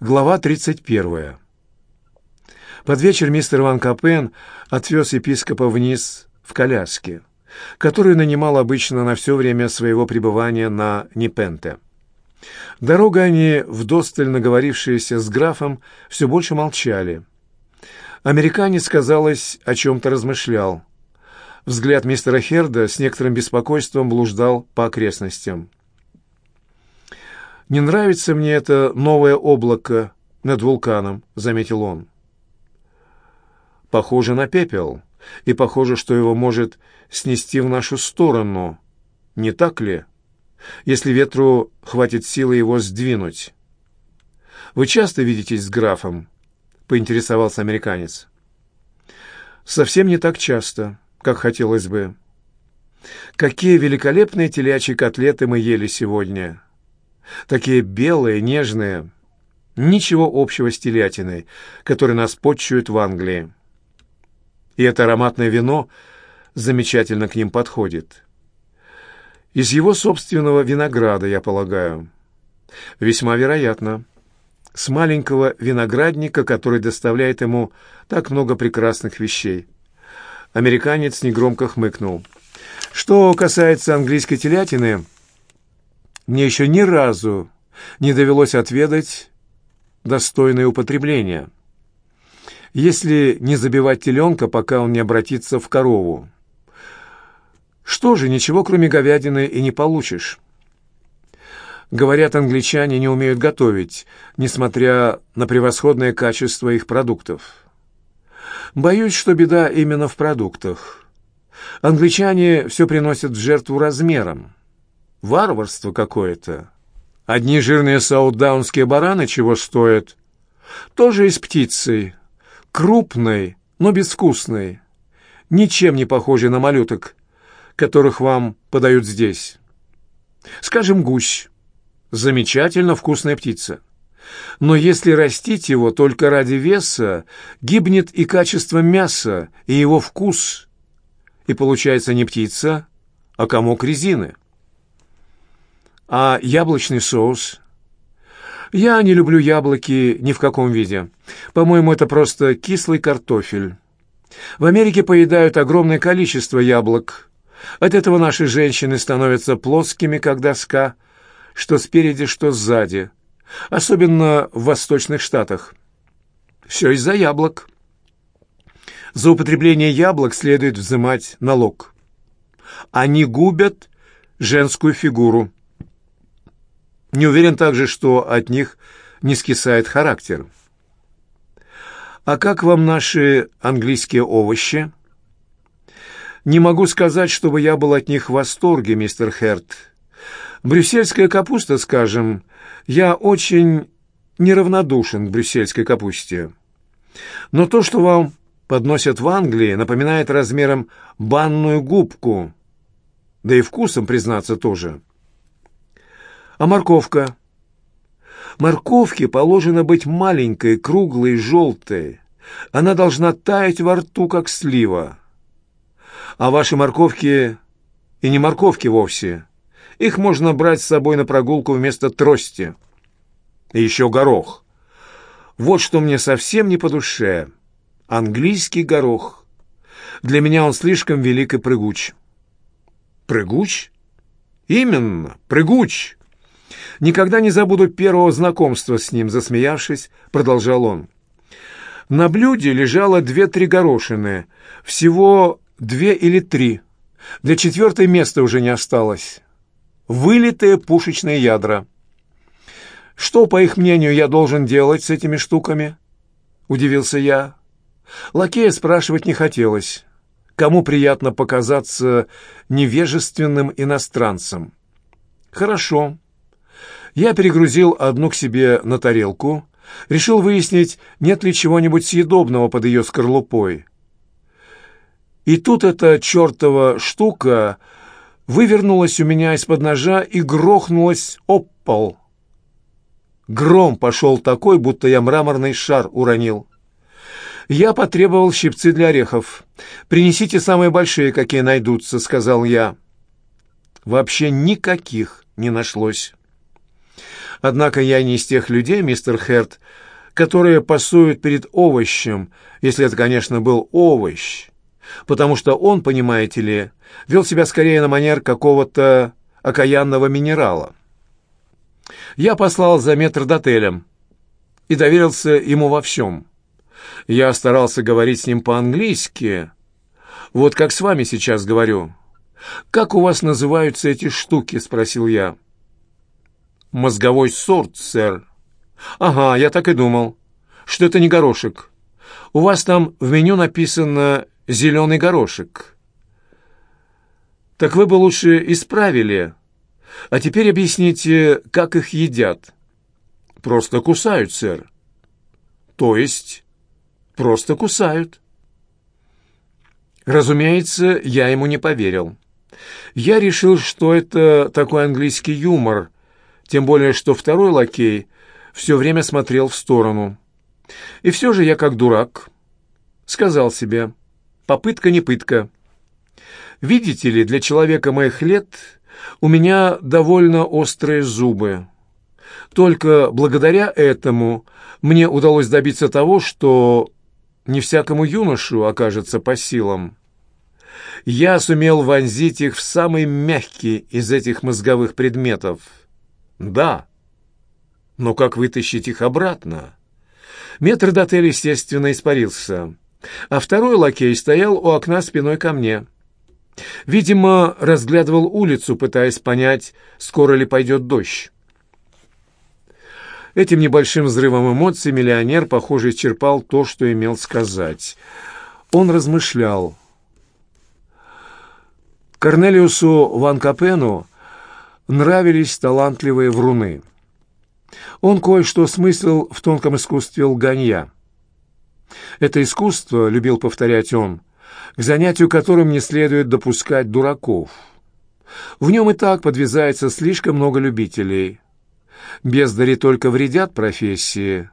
Глава 31. Под вечер мистер Ван Капен отвез епископа вниз в коляске, которую нанимал обычно на все время своего пребывания на Непенте. Дорога они, вдосталь наговорившиеся с графом, все больше молчали. Американец, казалось, о чем-то размышлял. Взгляд мистера Херда с некоторым беспокойством блуждал по окрестностям. «Не нравится мне это новое облако над вулканом», — заметил он. «Похоже на пепел, и похоже, что его может снести в нашу сторону. Не так ли? Если ветру хватит силы его сдвинуть». «Вы часто видитесь с графом?» — поинтересовался американец. «Совсем не так часто, как хотелось бы. Какие великолепные телячьи котлеты мы ели сегодня!» Такие белые, нежные. Ничего общего с телятиной, которой нас почуют в Англии. И это ароматное вино замечательно к ним подходит. Из его собственного винограда, я полагаю. Весьма вероятно. С маленького виноградника, который доставляет ему так много прекрасных вещей. Американец негромко хмыкнул. Что касается английской телятины, мне еще ни разу не довелось отведать достойное употребление, если не забивать теленка, пока он не обратится в корову. Что же, ничего кроме говядины и не получишь. Говорят, англичане не умеют готовить, несмотря на превосходное качество их продуктов. Боюсь, что беда именно в продуктах. Англичане все приносят в жертву размером. Варварство какое-то. Одни жирные саутдаунские бараны чего стоят? Тоже из птицы. Крупной, но безвкусной. Ничем не похожей на малюток, которых вам подают здесь. Скажем, гусь. Замечательно вкусная птица. Но если растить его только ради веса, гибнет и качество мяса, и его вкус. И получается не птица, а комок резины. А яблочный соус? Я не люблю яблоки ни в каком виде. По-моему, это просто кислый картофель. В Америке поедают огромное количество яблок. От этого наши женщины становятся плоскими, как доска, что спереди, что сзади. Особенно в восточных штатах. Все из-за яблок. За употребление яблок следует взимать налог. Они губят женскую фигуру. Не уверен также, что от них не скисает характер. А как вам наши английские овощи? Не могу сказать, чтобы я был от них в восторге, мистер Херт. Брюссельская капуста, скажем, я очень неравнодушен к брюссельской капусте. Но то, что вам подносят в Англии, напоминает размером банную губку, да и вкусом, признаться, тоже. А морковка? Морковке положено быть маленькой, круглой, желтой. Она должна таять во рту, как слива. А ваши морковки и не морковки вовсе. Их можно брать с собой на прогулку вместо трости. И еще горох. Вот что мне совсем не по душе. Английский горох. Для меня он слишком велик и прыгуч. Прыгуч? Именно, прыгуч. Никогда не забуду первого знакомства с ним, засмеявшись, продолжал он. На блюде лежало две-три горошины, всего две или три. Для четвертой места уже не осталось. Вылитые пушечные ядра. Что, по их мнению, я должен делать с этими штуками? Удивился я. Лакея спрашивать не хотелось. Кому приятно показаться невежественным иностранцем? Хорошо. Я перегрузил одну к себе на тарелку, решил выяснить, нет ли чего-нибудь съедобного под ее скорлупой. И тут эта чертова штука вывернулась у меня из-под ножа и грохнулась об пол. Гром пошел такой, будто я мраморный шар уронил. Я потребовал щипцы для орехов. «Принесите самые большие, какие найдутся», — сказал я. Вообще никаких не нашлось. Однако я не из тех людей, мистер Херт, которые пасуют перед овощем, если это, конечно, был овощ, потому что он, понимаете ли, вел себя скорее на манер какого-то окаянного минерала. Я послал за метрдотелем и доверился ему во всем. Я старался говорить с ним по-английски, вот как с вами сейчас говорю. «Как у вас называются эти штуки?» — спросил я. «Мозговой сорт, сэр». «Ага, я так и думал, что это не горошек. У вас там в меню написано «зеленый горошек». Так вы бы лучше исправили. А теперь объясните, как их едят. Просто кусают, сэр. То есть просто кусают. Разумеется, я ему не поверил. Я решил, что это такой английский юмор, тем более, что второй лакей все время смотрел в сторону. И все же я, как дурак, сказал себе, попытка не пытка. Видите ли, для человека моих лет у меня довольно острые зубы. Только благодаря этому мне удалось добиться того, что не всякому юношу окажется по силам. Я сумел вонзить их в самый мягкий из этих мозговых предметов. Да, но как вытащить их обратно? Метрдотель, естественно, испарился, а второй лакей стоял у окна спиной ко мне. Видимо, разглядывал улицу, пытаясь понять, скоро ли пойдет дождь. Этим небольшим взрывом эмоций миллионер, похоже, исчерпал то, что имел сказать. Он размышлял. Корнелиусу Ван Капену нравились талантливые вруны. Он кое-что смыслил в тонком искусстве лганья. Это искусство, любил повторять он, к занятию которым не следует допускать дураков. В нем и так подвязается слишком много любителей – Бездари только вредят профессии.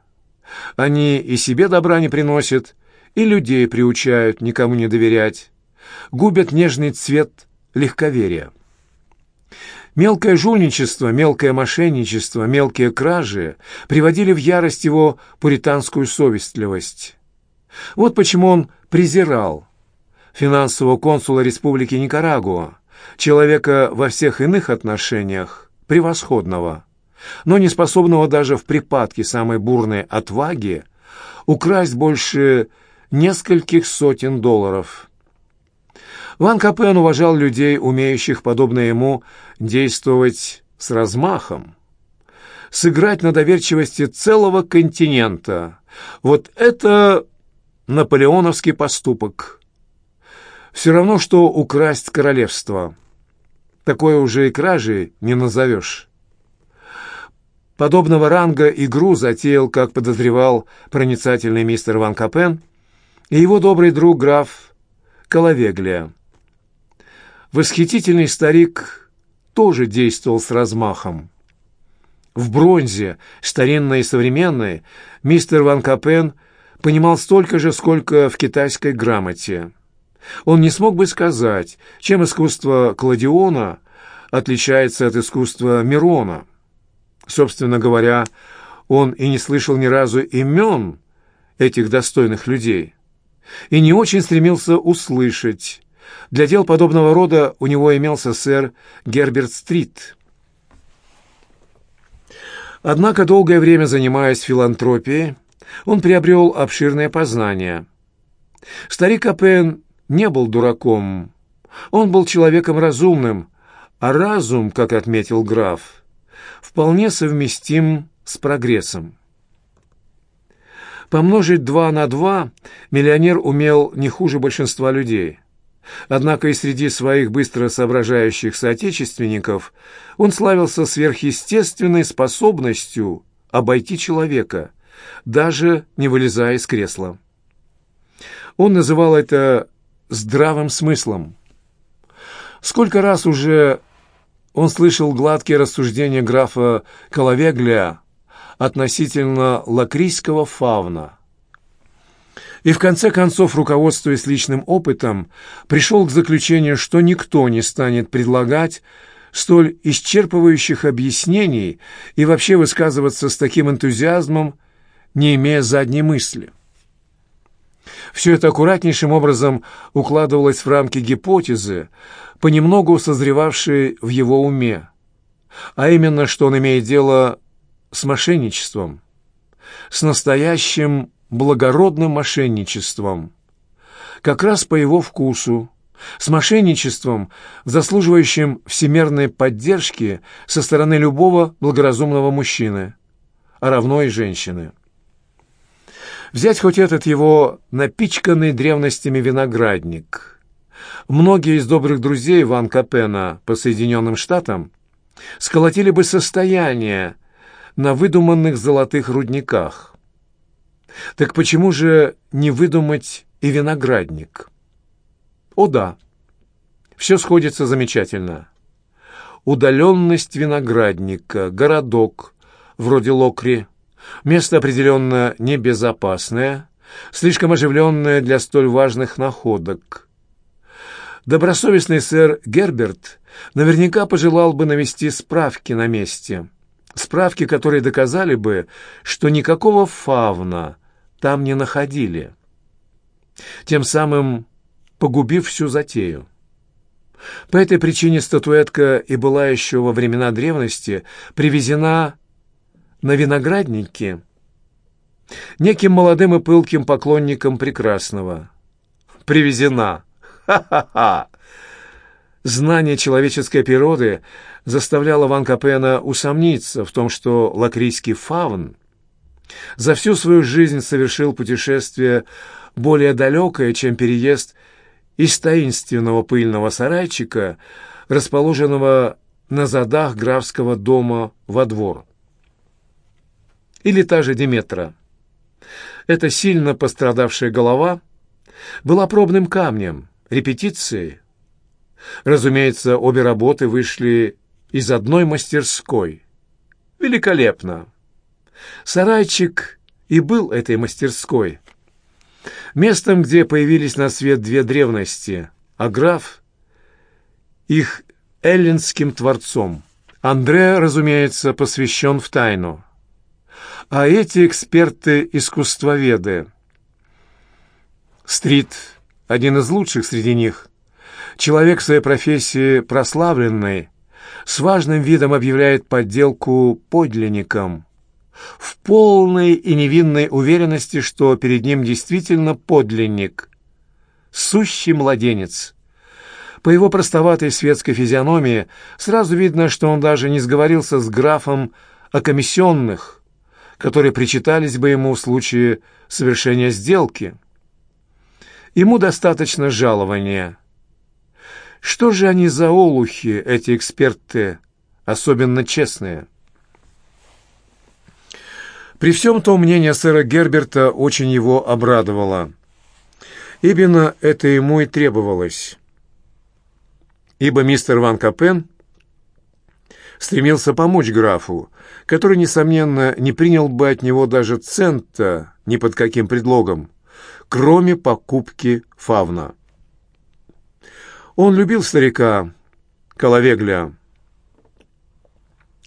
Они и себе добра не приносят, и людей приучают никому не доверять. Губят нежный цвет легковерия. Мелкое жульничество, мелкое мошенничество, мелкие кражи приводили в ярость его пуританскую совестливость. Вот почему он презирал финансового консула Республики Никарагуа, человека во всех иных отношениях превосходного но не способного даже в припадке самой бурной отваги украсть больше нескольких сотен долларов. Ван Капен уважал людей, умеющих, подобно ему, действовать с размахом. Сыграть на доверчивости целого континента — вот это наполеоновский поступок. Все равно, что украсть королевство. Такое уже и кражей не назовешь. Подобного ранга игру затеял, как подозревал проницательный мистер Ван Капен и его добрый друг граф Калавеглия. Восхитительный старик тоже действовал с размахом. В бронзе, старинной и современной, мистер Ван Капен понимал столько же, сколько в китайской грамоте. Он не смог бы сказать, чем искусство Кладиона отличается от искусства Мирона. Собственно говоря, он и не слышал ни разу имен этих достойных людей и не очень стремился услышать. Для дел подобного рода у него имелся сэр Герберт Стрит. Однако, долгое время занимаясь филантропией, он приобрел обширное познание. Старик Апен не был дураком, он был человеком разумным, а разум, как отметил граф, вполне совместим с прогрессом. Помножить два на два миллионер умел не хуже большинства людей. Однако и среди своих быстро соображающих соотечественников он славился сверхъестественной способностью обойти человека, даже не вылезая из кресла. Он называл это здравым смыслом. Сколько раз уже он слышал гладкие рассуждения графа Коловеглия относительно лакрийского фавна. И в конце концов, руководствуясь личным опытом, пришел к заключению, что никто не станет предлагать, столь исчерпывающих объяснений и вообще высказываться с таким энтузиазмом, не имея задней мысли. Все это аккуратнейшим образом укладывалось в рамки гипотезы, понемногу созревавшей в его уме, а именно, что он имеет дело с мошенничеством, с настоящим благородным мошенничеством, как раз по его вкусу, с мошенничеством, заслуживающим всемерной поддержки со стороны любого благоразумного мужчины, а равно и женщины. Взять хоть этот его напичканный древностями виноградник. Многие из добрых друзей Ван Капена по Соединенным Штатам сколотили бы состояние на выдуманных золотых рудниках. Так почему же не выдумать и виноградник? О да, все сходится замечательно. Удаленность виноградника, городок, вроде Локри, место определенно небезопасное, слишком оживленное для столь важных находок. Добросовестный сэр Герберт наверняка пожелал бы навести справки на месте. Справки, которые доказали бы, что никакого фавна там не находили. Тем самым погубив всю затею. По этой причине статуэтка и была еще во времена древности привезена на винограднике неким молодым и пылким поклонником прекрасного. Привезена. Ха-ха-ха! Знание человеческой природы заставляло Ван Капена усомниться в том, что лакрийский фавн за всю свою жизнь совершил путешествие более далекое, чем переезд из таинственного пыльного сарайчика, расположенного на задах графского дома во двор. Или та же Диметра. Эта сильно пострадавшая голова была пробным камнем, репетицией. Разумеется, обе работы вышли из одной мастерской. Великолепно! Сарайчик и был этой мастерской – Местом, где появились на свет две древности, а граф — их эллинским творцом. Андре, разумеется, посвящен в тайну. А эти эксперты-искусствоведы. Стрит — один из лучших среди них. Человек своей профессии прославленный, с важным видом объявляет подделку подлинником в полной и невинной уверенности, что перед ним действительно подлинник, сущий младенец. По его простоватой светской физиономии сразу видно, что он даже не сговорился с графом о комиссионных, которые причитались бы ему в случае совершения сделки. Ему достаточно жалования. Что же они за олухи, эти эксперты, особенно честные? При всем том мнение сэра Герберта очень его обрадовало. Именно это ему и требовалось. Ибо мистер Ван Капен стремился помочь графу, который, несомненно, не принял бы от него даже цента ни под каким предлогом, кроме покупки фавна. Он любил старика Коловегля.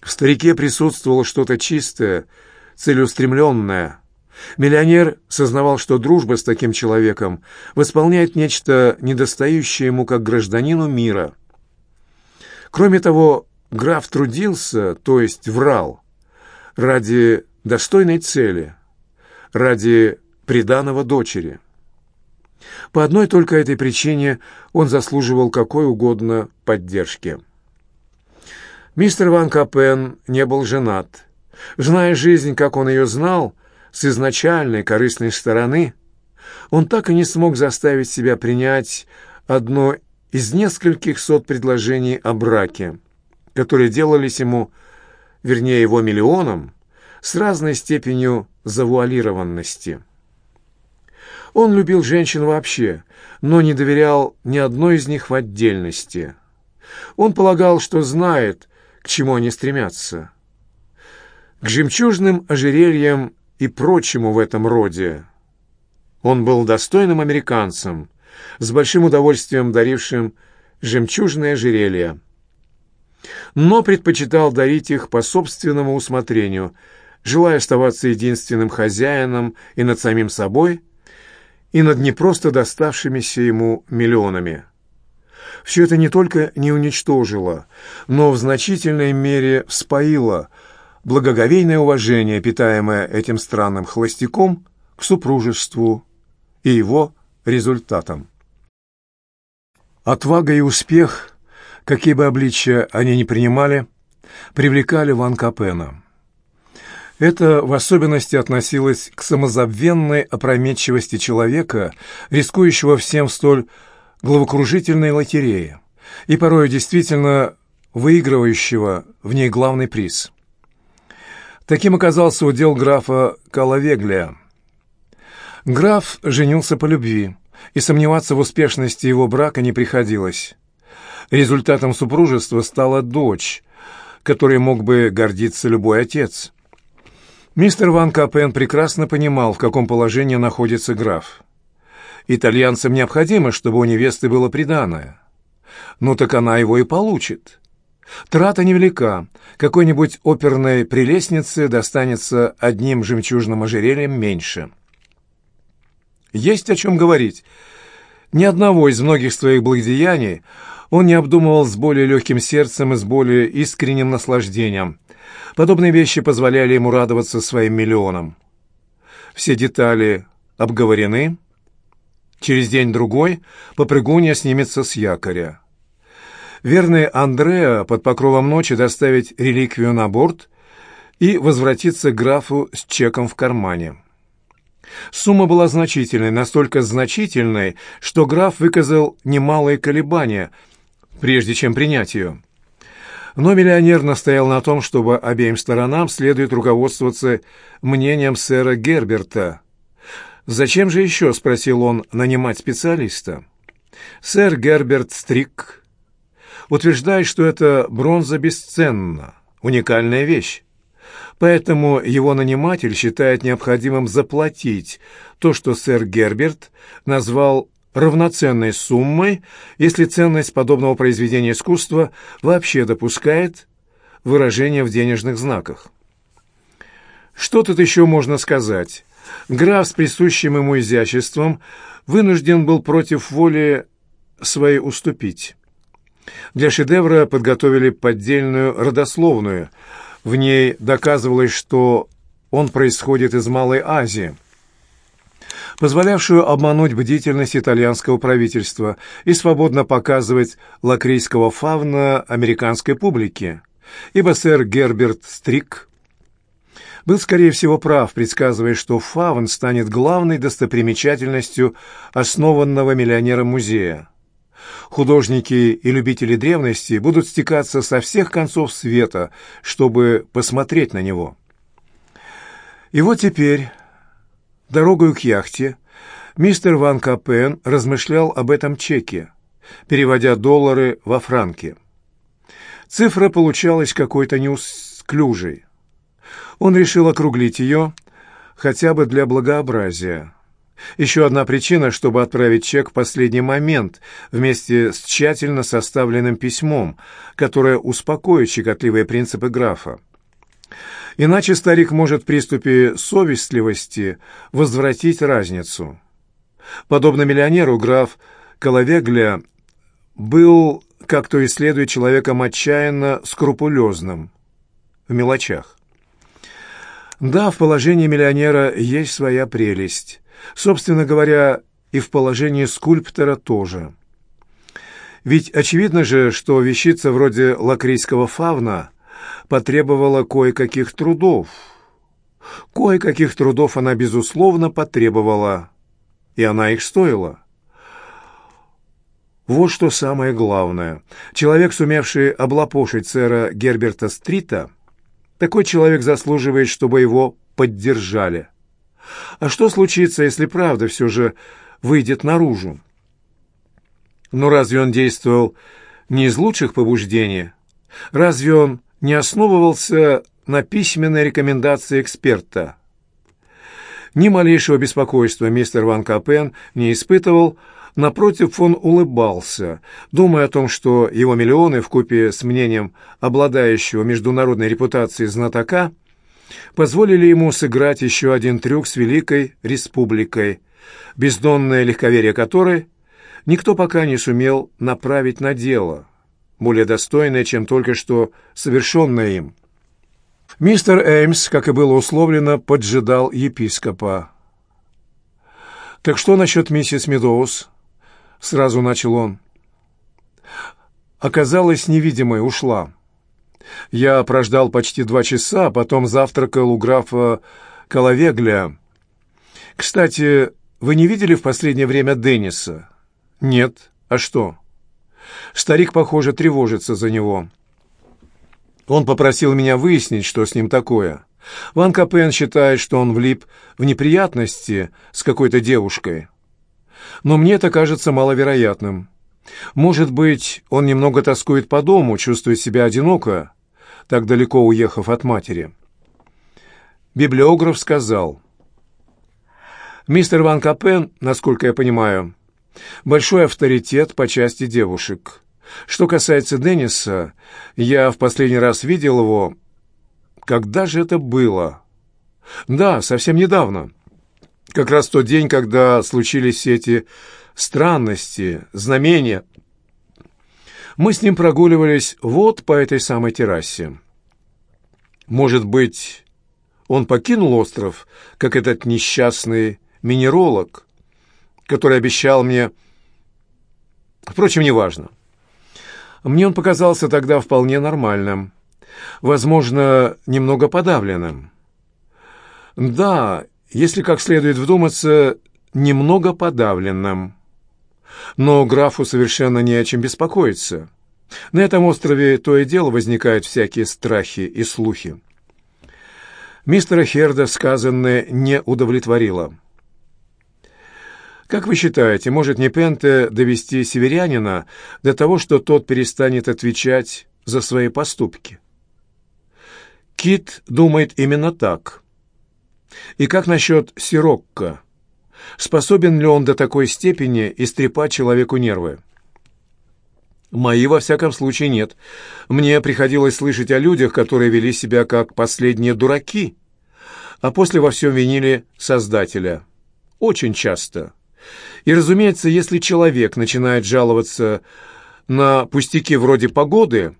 В старике присутствовало что-то чистое, целеустремленная. Миллионер сознавал, что дружба с таким человеком восполняет нечто недостающее ему как гражданину мира. Кроме того, граф трудился, то есть врал, ради достойной цели, ради приданого дочери. По одной только этой причине он заслуживал какой угодно поддержки. Мистер Ван Капен не был женат, Зная жизнь, как он ее знал, с изначальной корыстной стороны, он так и не смог заставить себя принять одно из нескольких сот предложений о браке, которые делались ему, вернее его миллионам, с разной степенью завуалированности. Он любил женщин вообще, но не доверял ни одной из них в отдельности. Он полагал, что знает, к чему они стремятся к жемчужным ожерельям и прочему в этом роде. Он был достойным американцем, с большим удовольствием дарившим жемчужное ожерелье. но предпочитал дарить их по собственному усмотрению, желая оставаться единственным хозяином и над самим собой, и над не просто доставшимися ему миллионами. Все это не только не уничтожило, но в значительной мере вспоило благоговейное уважение, питаемое этим странным холостяком к супружеству и его результатам. Отвага и успех, какие бы обличия они ни принимали, привлекали Ван Капена. Это в особенности относилось к самозабвенной опрометчивости человека, рискующего всем столь головокружительной лотерее и порой действительно выигрывающего в ней главный приз. Таким оказался удел графа Калавеглия. Граф женился по любви, и сомневаться в успешности его брака не приходилось. Результатом супружества стала дочь, которой мог бы гордиться любой отец – Мистер Ван Капен прекрасно понимал, в каком положении находится граф. Итальянцам необходимо, чтобы у невесты было приданое. Ну так она его и получит. Трата невелика. Какой-нибудь оперной прелестнице достанется одним жемчужным ожерельем меньше. Есть о чем говорить. Ни одного из многих своих благодеяний он не обдумывал с более легким сердцем и с более искренним наслаждением – Подобные вещи позволяли ему радоваться своим миллионам. Все детали обговорены. Через день-другой попрыгунья снимется с якоря. Верный Андреа под покровом ночи доставить реликвию на борт и возвратиться к графу с чеком в кармане. Сумма была значительной, настолько значительной, что граф выказал немалые колебания, прежде чем принять ее. Но миллионер настоял на том, чтобы обеим сторонам следует руководствоваться мнением сэра Герберта. «Зачем же еще?» — спросил он, — «нанимать специалиста?» Сэр Герберт Стрик утверждает, что эта бронза бесценна, уникальная вещь. Поэтому его наниматель считает необходимым заплатить то, что сэр Герберт назвал равноценной суммой, если ценность подобного произведения искусства вообще допускает выражение в денежных знаках. Что тут еще можно сказать? Граф с присущим ему изяществом вынужден был против воли своей уступить. Для шедевра подготовили поддельную родословную. В ней доказывалось, что он происходит из Малой Азии – позволявшую обмануть бдительность итальянского правительства и свободно показывать лакрийского фавна американской публике, ибо сэр Герберт Стрик был, скорее всего, прав, предсказывая, что фавн станет главной достопримечательностью основанного миллионером музея. Художники и любители древности будут стекаться со всех концов света, чтобы посмотреть на него. И вот теперь Дорогою к яхте мистер Ван Капен размышлял об этом чеке, переводя доллары во франки. Цифра получалась какой-то неусклюжей. Он решил округлить ее хотя бы для благообразия. Еще одна причина, чтобы отправить чек в последний момент вместе с тщательно составленным письмом, которое успокоит щекотливые принципы графа. Иначе старик может в приступе совестливости возвратить разницу. Подобно миллионеру, граф Коловегля был, как то и следует, человеком отчаянно скрупулезным в мелочах. Да, в положении миллионера есть своя прелесть. Собственно говоря, и в положении скульптора тоже. Ведь очевидно же, что вещица вроде лакрийского фавна потребовала кое-каких трудов. Кое-каких трудов она, безусловно, потребовала, и она их стоила. Вот что самое главное. Человек, сумевший облапошить сэра Герберта Стрита, такой человек заслуживает, чтобы его поддержали. А что случится, если правда все же выйдет наружу? Но разве он действовал не из лучших побуждений? Разве он не основывался на письменной рекомендации эксперта. Ни малейшего беспокойства мистер Ван Капен не испытывал, напротив, он улыбался, думая о том, что его миллионы, вкупе с мнением обладающего международной репутацией знатока, позволили ему сыграть еще один трюк с Великой Республикой, бездонное легковерие которой никто пока не сумел направить на дело, более достойное, чем только что совершенное им. Мистер Эймс, как и было условлено, поджидал епископа. «Так что насчет миссис Медоуз?» — сразу начал он. «Оказалась невидимой, ушла. Я прождал почти два часа, а потом завтракал у графа Коловегля. Кстати, вы не видели в последнее время Денниса?» «Нет. А что?» «Старик, похоже, тревожится за него». Он попросил меня выяснить, что с ним такое. Ван Капен считает, что он влип в неприятности с какой-то девушкой. Но мне это кажется маловероятным. Может быть, он немного тоскует по дому, чувствует себя одиноко, так далеко уехав от матери. Библиограф сказал, «Мистер Ван Капен, насколько я понимаю, большой авторитет по части девушек. Что касается Денниса, я в последний раз видел его... Когда же это было? Да, совсем недавно. Как раз тот день, когда случились все эти странности, знамения. Мы с ним прогуливались вот по этой самой террасе. Может быть, он покинул остров, как этот несчастный минеролог, который обещал мне... Впрочем, неважно. Мне он показался тогда вполне нормальным, возможно, немного подавленным. Да, если как следует вдуматься, немного подавленным. Но графу совершенно не о чем беспокоиться. На этом острове то и дело возникают всякие страхи и слухи. Мистера Херда сказанное не удовлетворило. Как вы считаете, может не Пенте довести северянина до того, что тот перестанет отвечать за свои поступки? Кит думает именно так. И как насчет Сирокко? Способен ли он до такой степени истрепать человеку нервы? Мои, во всяком случае, нет. Мне приходилось слышать о людях, которые вели себя как последние дураки, а после во всем винили Создателя. Очень часто. И, разумеется, если человек начинает жаловаться на пустяки вроде погоды,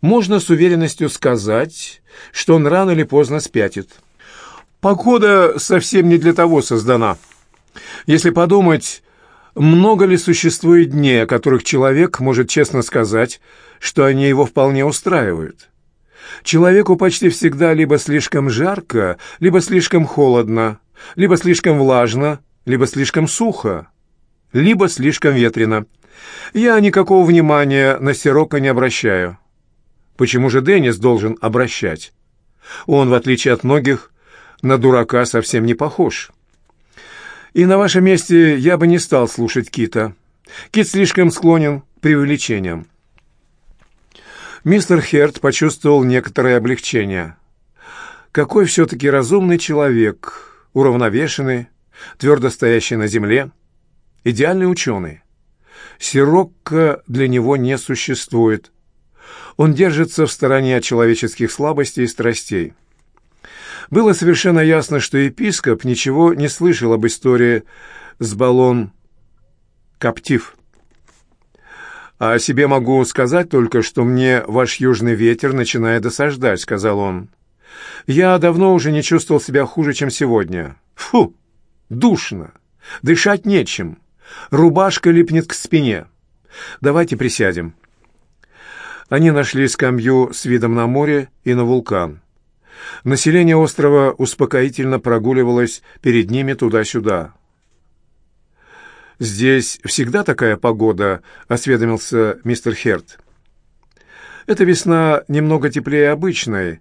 можно с уверенностью сказать, что он рано или поздно спятит. Погода совсем не для того создана. Если подумать, много ли существует дней, о которых человек может честно сказать, что они его вполне устраивают? Человеку почти всегда либо слишком жарко, либо слишком холодно, либо слишком влажно, либо слишком сухо, либо слишком ветрено. Я никакого внимания на Сирока не обращаю. Почему же Деннис должен обращать? Он, в отличие от многих, на дурака совсем не похож. И на вашем месте я бы не стал слушать Кита. Кит слишком склонен к преувеличениям. Мистер Херт почувствовал некоторое облегчение. Какой все-таки разумный человек, уравновешенный, твердо стоящий на земле, идеальный ученый. Сирокко для него не существует. Он держится в стороне от человеческих слабостей и страстей. Было совершенно ясно, что епископ ничего не слышал об истории с баллон «Коптив». «А о себе могу сказать только, что мне ваш южный ветер начинает досаждать», — сказал он. «Я давно уже не чувствовал себя хуже, чем сегодня. Фу!» Душно. Дышать нечем. Рубашка липнет к спине. Давайте присядем. Они нашли скамью с видом на море и на вулкан. Население острова успокоительно прогуливалось перед ними туда-сюда. «Здесь всегда такая погода?» — осведомился мистер Херт. «Эта весна немного теплее обычной,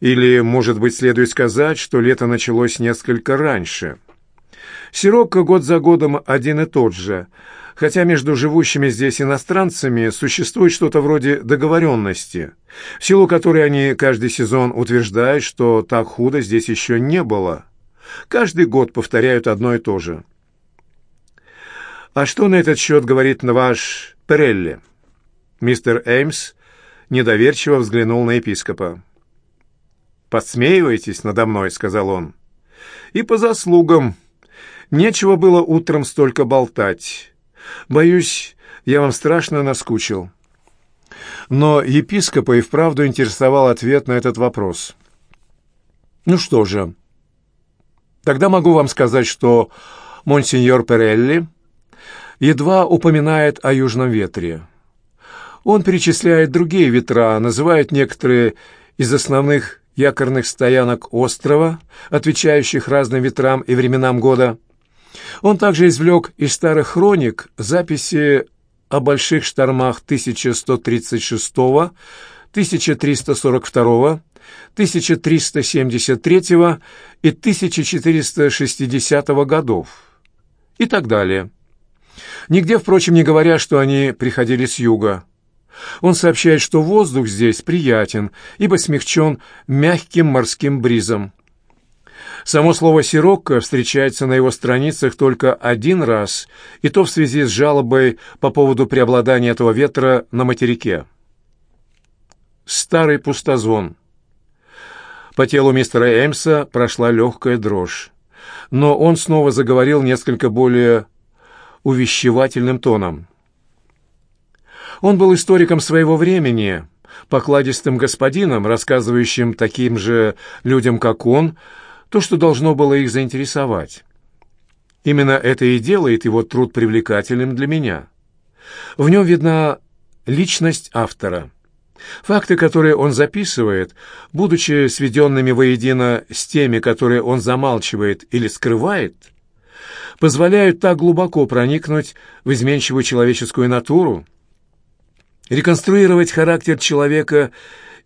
или, может быть, следует сказать, что лето началось несколько раньше». Сирокко год за годом один и тот же, хотя между живущими здесь иностранцами существует что-то вроде договоренности, в силу которой они каждый сезон утверждают, что так худо здесь еще не было. Каждый год повторяют одно и то же. «А что на этот счет говорит ваш Перелли?» Мистер Эймс недоверчиво взглянул на епископа. «Подсмеиваетесь надо мной», — сказал он. «И по заслугам. Нечего было утром столько болтать. Боюсь, я вам страшно наскучил». Но епископа и вправду интересовал ответ на этот вопрос. «Ну что же, тогда могу вам сказать, что монсеньор Перелли едва упоминает о южном ветре. Он перечисляет другие ветра, называет некоторые из основных якорных стоянок острова, отвечающих разным ветрам и временам года. Он также извлек из старых хроник записи о больших штормах 1136, 1342, 1373 и 1460 годов и так далее. Нигде, впрочем, не говоря, что они приходили с юга. Он сообщает, что воздух здесь приятен, ибо смягчен мягким морским бризом. Само слово «сирокко» встречается на его страницах только один раз, и то в связи с жалобой по поводу преобладания этого ветра на материке. Старый пустозвон. По телу мистера Эмса прошла легкая дрожь, но он снова заговорил несколько более увещевательным тоном. Он был историком своего времени, покладистым господином, рассказывающим таким же людям, как он, то, что должно было их заинтересовать. Именно это и делает его труд привлекательным для меня. В нем видна личность автора. Факты, которые он записывает, будучи сведенными воедино с теми, которые он замалчивает или скрывает, позволяют так глубоко проникнуть в изменчивую человеческую натуру, реконструировать характер человека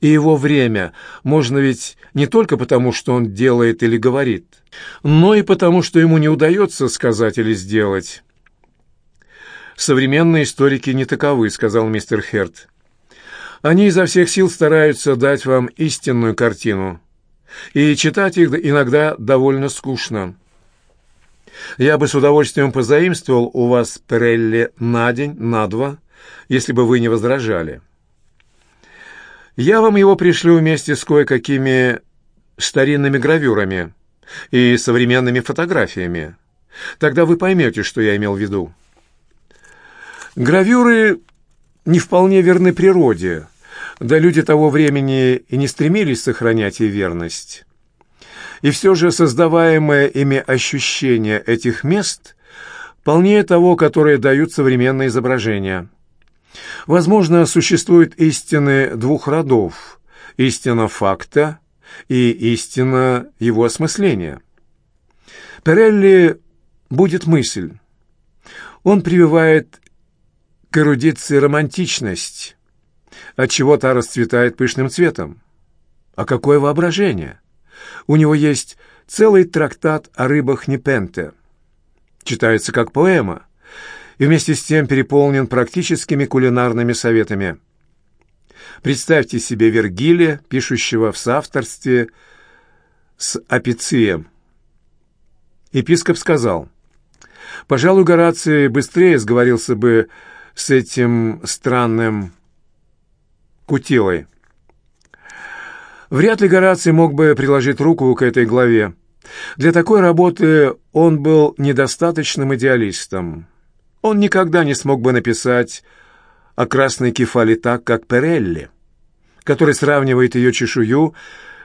и его время можно ведь не только потому, что он делает или говорит, но и потому, что ему не удается сказать или сделать. «Современные историки не таковы», — сказал мистер Херт. «Они изо всех сил стараются дать вам истинную картину, и читать их иногда довольно скучно. Я бы с удовольствием позаимствовал у вас Перелли на день, на два, если бы вы не возражали». Я вам его пришлю вместе с кое-какими старинными гравюрами и современными фотографиями. Тогда вы поймете, что я имел в виду. Гравюры не вполне верны природе, да люди того времени и не стремились сохранять ей верность. И все же создаваемое ими ощущение этих мест полнее того, которое дают современные изображения – Возможно, существует истины двух родов – истина факта и истина его осмысления. Перелли будет мысль. Он прививает к эрудиции романтичность, отчего та расцветает пышным цветом. А какое воображение! У него есть целый трактат о рыбах Непенте. Читается как поэма – и вместе с тем переполнен практическими кулинарными советами. Представьте себе Вергилия, пишущего в соавторстве с Апицием. Епископ сказал, «Пожалуй, Гораций быстрее сговорился бы с этим странным Кутилой. Вряд ли Гораций мог бы приложить руку к этой главе. Для такой работы он был недостаточным идеалистом. Он никогда не смог бы написать о красной кефале так, как Перелли, который сравнивает ее чешую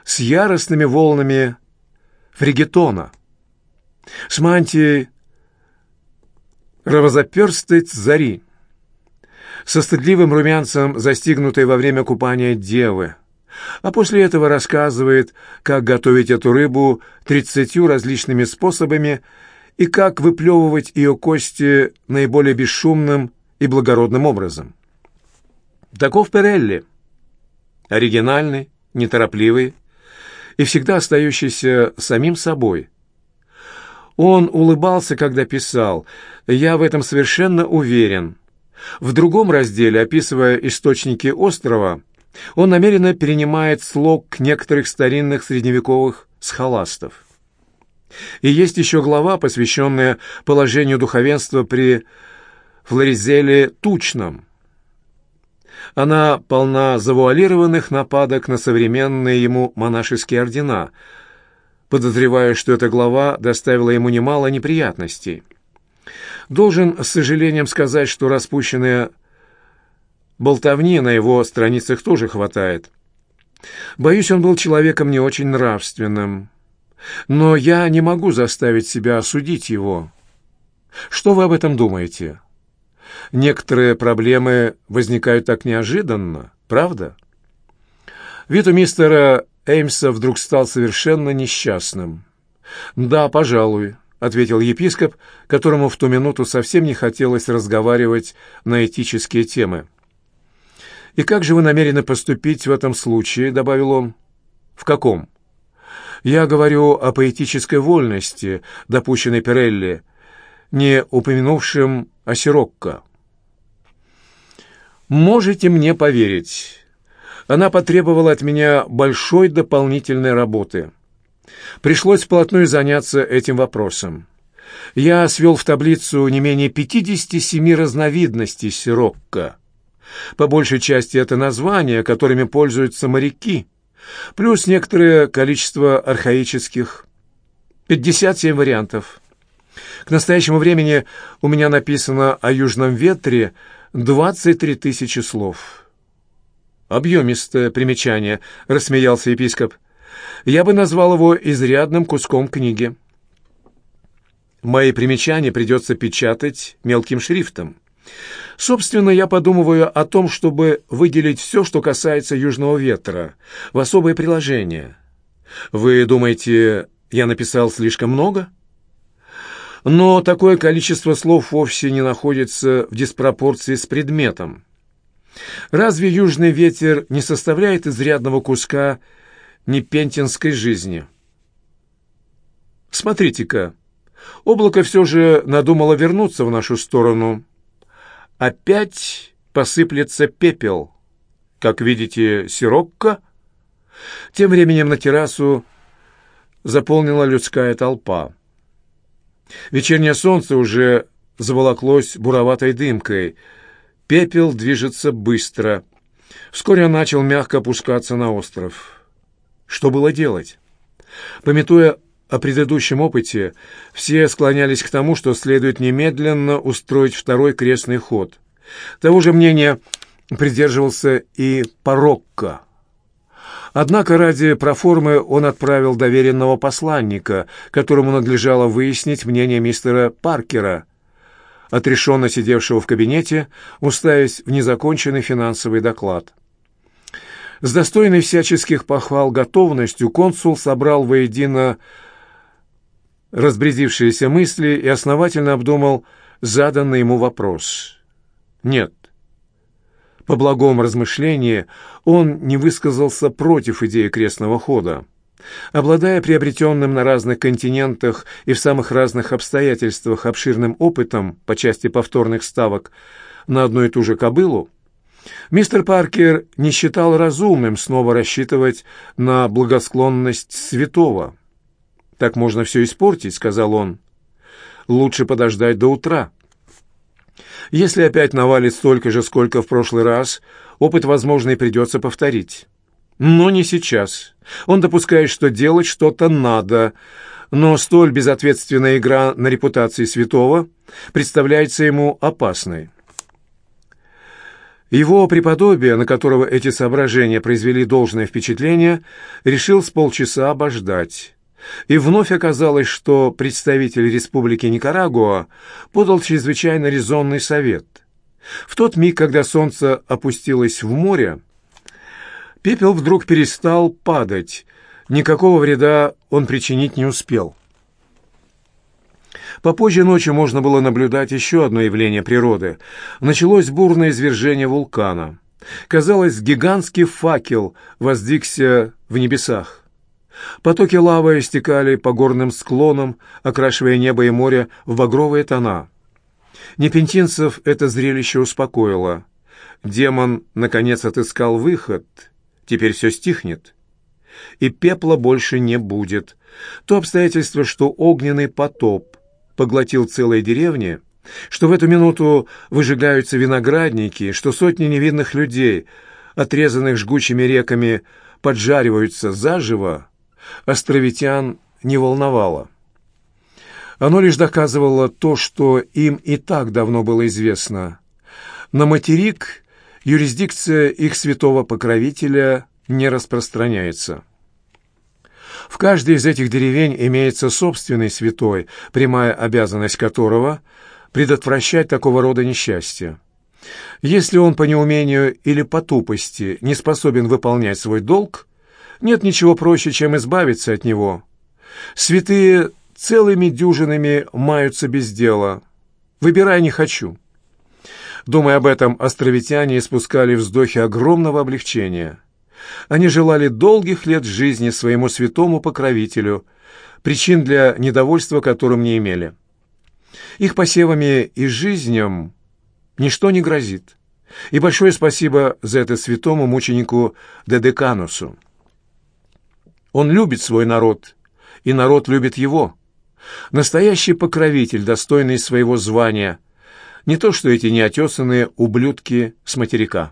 с яростными волнами фригетона, с мантией ровозаперстой зари, со стыдливым румянцем, застигнутой во время купания девы, а после этого рассказывает, как готовить эту рыбу тридцатью различными способами и как выплевывать ее кости наиболее бесшумным и благородным образом. Таков Перелли, оригинальный, неторопливый и всегда остающийся самим собой. Он улыбался, когда писал, я в этом совершенно уверен. В другом разделе, описывая источники острова, он намеренно перенимает слог некоторых старинных средневековых схоластов. И есть еще глава, посвященная положению духовенства при Флоризеле Тучном. Она полна завуалированных нападок на современные ему монашеские ордена, подозревая, что эта глава доставила ему немало неприятностей. Должен с сожалением сказать, что распущенная болтовни на его страницах тоже хватает. Боюсь, он был человеком не очень нравственным. Но я не могу заставить себя осудить его. Что вы об этом думаете? Некоторые проблемы возникают так неожиданно, правда? Вид у мистера Эймса вдруг стал совершенно несчастным. «Да, пожалуй», — ответил епископ, которому в ту минуту совсем не хотелось разговаривать на этические темы. «И как же вы намерены поступить в этом случае?» — добавил он. «В каком?» «Я говорю о поэтической вольности, допущенной Пирелли, не упомянувшим о Сирокко». «Можете мне поверить, она потребовала от меня большой дополнительной работы. Пришлось вплотную заняться этим вопросом. Я свел в таблицу не менее 57 разновидностей сирокко. По большей части это названия, которыми пользуются моряки, плюс некоторое количество архаических. 57 вариантов. К настоящему времени у меня написано о южном ветре 23 тысячи слов. «Объемистое примечание», — рассмеялся епископ. «Я бы назвал его изрядным куском книги». Мои примечания придется печатать мелким шрифтом. Собственно, я подумываю о том, чтобы выделить все, что касается южного ветра, в особое приложение. Вы думаете, я написал слишком много? Но такое количество слов вовсе не находится в диспропорции с предметом. Разве южный ветер не составляет изрядного куска непентинской жизни? Смотрите-ка, облако все же надумало вернуться в нашу сторону – опять посыплется пепел. Как видите, сирокко. Тем временем на террасу заполнила людская толпа. Вечернее солнце уже заволоклось буроватой дымкой. Пепел движется быстро. Вскоре он начал мягко опускаться на остров. Что было делать? Пометуя о предыдущем опыте, все склонялись к тому, что следует немедленно устроить второй крестный ход. Того же мнения придерживался и Парокко. Однако ради проформы он отправил доверенного посланника, которому надлежало выяснить мнение мистера Паркера, отрешенно сидевшего в кабинете, уставясь в незаконченный финансовый доклад. С достойной всяческих похвал готовностью консул собрал воедино разбредившиеся мысли и основательно обдумал заданный ему вопрос. Нет. По благому размышлении он не высказался против идеи крестного хода. Обладая приобретенным на разных континентах и в самых разных обстоятельствах обширным опытом по части повторных ставок на одну и ту же кобылу, мистер Паркер не считал разумным снова рассчитывать на благосклонность святого. «Так можно все испортить», — сказал он. «Лучше подождать до утра». Если опять навалит столько же, сколько в прошлый раз, опыт, возможно, и придется повторить. Но не сейчас. Он допускает, что делать что-то надо, но столь безответственная игра на репутации святого представляется ему опасной. Его преподобие, на которого эти соображения произвели должное впечатление, решил с полчаса обождать. И вновь оказалось, что представитель Республики Никарагуа подал чрезвычайно резонный совет. В тот миг, когда солнце опустилось в море, пепел вдруг перестал падать. Никакого вреда он причинить не успел. Попозже ночью можно было наблюдать еще одно явление природы. Началось бурное извержение вулкана. Казалось, гигантский факел воздвигся в небесах. Потоки лавы стекали по горным склонам, окрашивая небо и море в багровые тона. Непентинцев это зрелище успокоило. Демон, наконец, отыскал выход. Теперь все стихнет. И пепла больше не будет, То обстоятельство, что огненный потоп поглотил целые деревни, что в эту минуту выжигаются виноградники, что сотни невинных людей, отрезанных жгучими реками, поджариваются заживо, островитян не волновало. Оно лишь доказывало то, что им и так давно было известно. На материк юрисдикция их святого покровителя не распространяется. В каждой из этих деревень имеется собственный святой, прямая обязанность которого – предотвращать такого рода несчастья. Если он по неумению или по тупости не способен выполнять свой долг, нет ничего проще, чем избавиться от него. Святые целыми дюжинами маются без дела. Выбирай не хочу. Думая об этом, островитяне испускали вздохи огромного облегчения. Они желали долгих лет жизни своему святому покровителю, причин для недовольства которым не имели. Их посевами и жизням ничто не грозит. И большое спасибо за это святому мученику Дедеканусу. Он любит свой народ, и народ любит его. Настоящий покровитель, достойный своего звания, не то что эти неотесанные ублюдки с материка.